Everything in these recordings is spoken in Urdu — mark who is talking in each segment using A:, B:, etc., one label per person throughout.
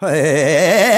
A: Hey.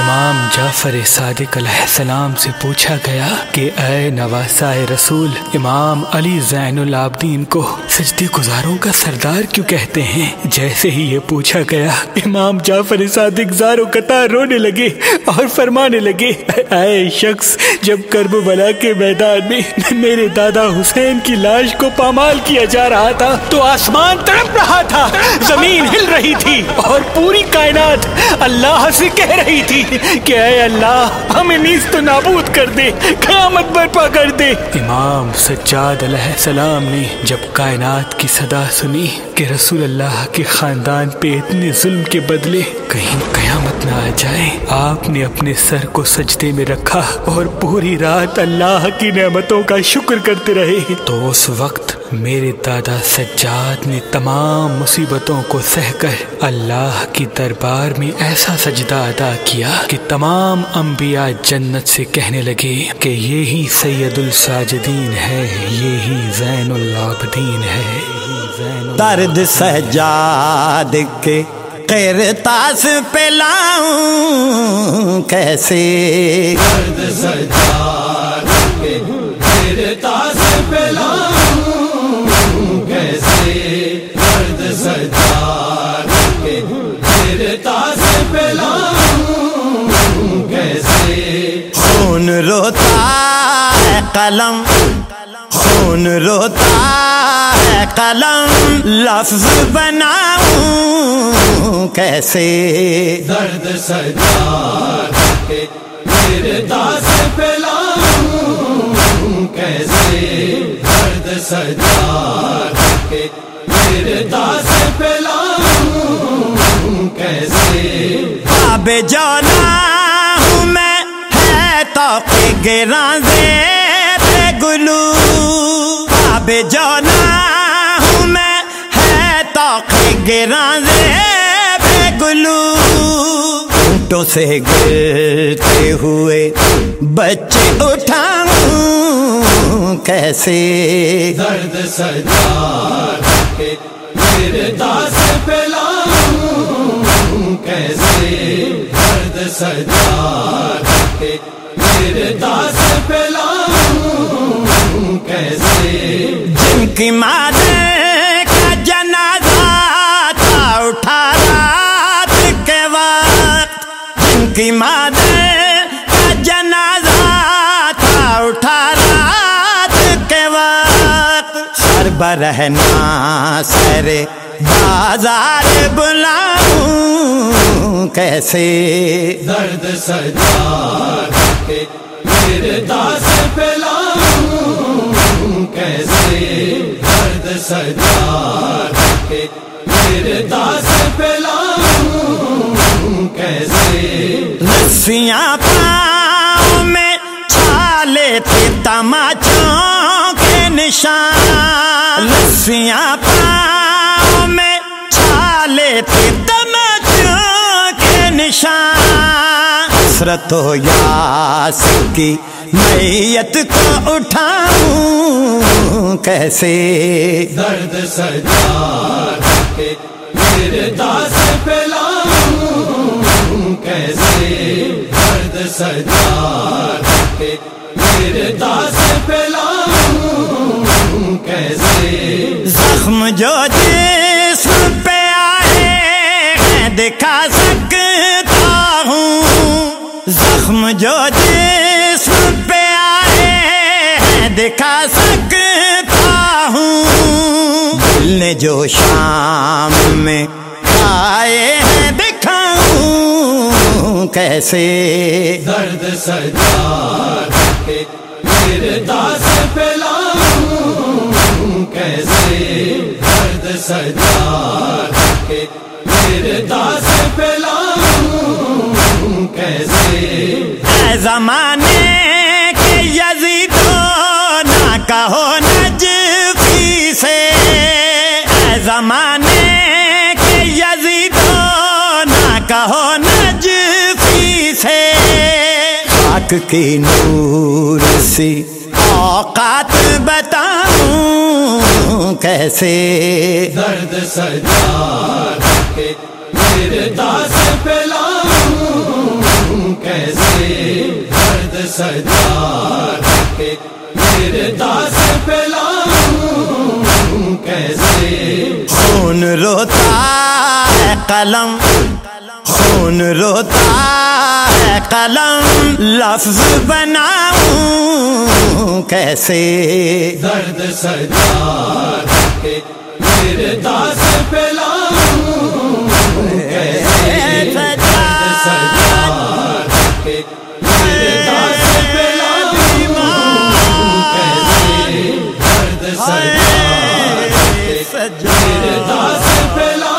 A: امام جعفر صادق علیہ السلام سے پوچھا گیا کہ اے نواسا رسول، امام علی زین العابدین کو سجدے گزاروں کا سردار کیوں کہتے ہیں؟ جیسے ہی یہ پوچھا گیا، امام جعفر صادق زارو قطار رونے لگے اور فرمانے لگے، اے شخص، جب کرب بلا کے میدان میں میرے دادا حسین کی لاش کو پامال کیا جا رہا تھا تو آسمان تڑپ رہا تھا، زمین ہل رہی تھی اور پوری کائنات اللہ سے کہہ رہی تھی۔ کہ اے اللہ، ہمیں نیز تو نابود کر دے، قیامت برپا کر دے۔ امام سجاد علیہ السلام نے جب کائنات کی صدا سنی کہ رسول اللہ کے خاندان پہ اتنے ظلم کے بدلے، کہیں قیامت نہ آ جائے۔ آپ نے اپنے سر کو سجدے میں رکھا اور پوری رات اللہ کی نعمتوں کا شکر کرتے رہے۔ تو اس وقت میرے دادا سجاد نے تمام مصیبتوں کو سہ کر اللہ کی دربار میں ایسا سجدہ ادا کیا کہ تمام انبیاء جنت سے کہنے لگے کہ یہی سید الساجدین ہے یہی زین العابدین ہے۔
B: درد سجاد کے قرطاس پہ لاؤں کیسے؟
C: درد سجاد
B: قلم خون روتا ہے قلم لفظ بناؤں کیسے؟
C: درد سجاد کے قرطاس پہ لاؤں کیسے؟ درد سجاد کے قرطاس پہ لاؤں کیسے؟
B: اب جانا ہوں میں ہے تو گراں پہ گلو اب جانا ہوں میں، ہے تو گراں پہ گلو۔ اونٹوں سے گرتے ہوئے بچے اٹھاؤں، کیسے؟
C: درد سجاد کے قرطاس پہ لاؤں، کیسے؟ درد سجاد کے قرطاس پہ کیسے؟
B: جن کی مادر کا جنازہ تھا اٹھا رات کے وقت۔ جن کی مادر کا جنازہ تھا اٹھا رات کے وقت۔ سر برہنا سر بازار بلاؤں کیسے؟
C: درد سجاد کے قرطاس پہ لاؤں کیسے درد سجاد کے قرطاس پہ لاؤں کیسے
B: رسیاں پاؤں میں چھالے تھے تماچوں کے نشان۔ رسیاں پاؤں میں چھالے تھے کے نشان حسرت و یاس کی میت کو اٹھاؤں کیسے؟
C: درد سجاد کے قرطاس پہ لاؤں کیسے؟ درد سجاد کے قرطاس پہ لاؤں کیسے؟
B: زخم جو جسم پہ آئے دکھا سکتا جو جسم پہ آئے دکھا سکتا ہوں۔ دل نے جو شام میں کھائے ہیں، دکھاؤں کیسے۔
C: درد سجاد کے قرطاس پہ لاؤں کیسے۔ درد سجاد کے قرطاس پہ
B: زمانے کے یزیدو نہ کہو نجفی سے۔ اے زمانے کے یزیدو نہ کہو نجفی سے۔ عشق کی نور سی اوقات بتاؤں کیسے۔
C: درد سردار میرے داس پلاؤں کے میرے داس پلاؤں کیسے؟
B: خون روتا ہے قلم۔ خون روتا ہے قلم۔ لفظ بناؤں۔ کیسے؟
C: درد سردار کے میرے داس پلا پھیلا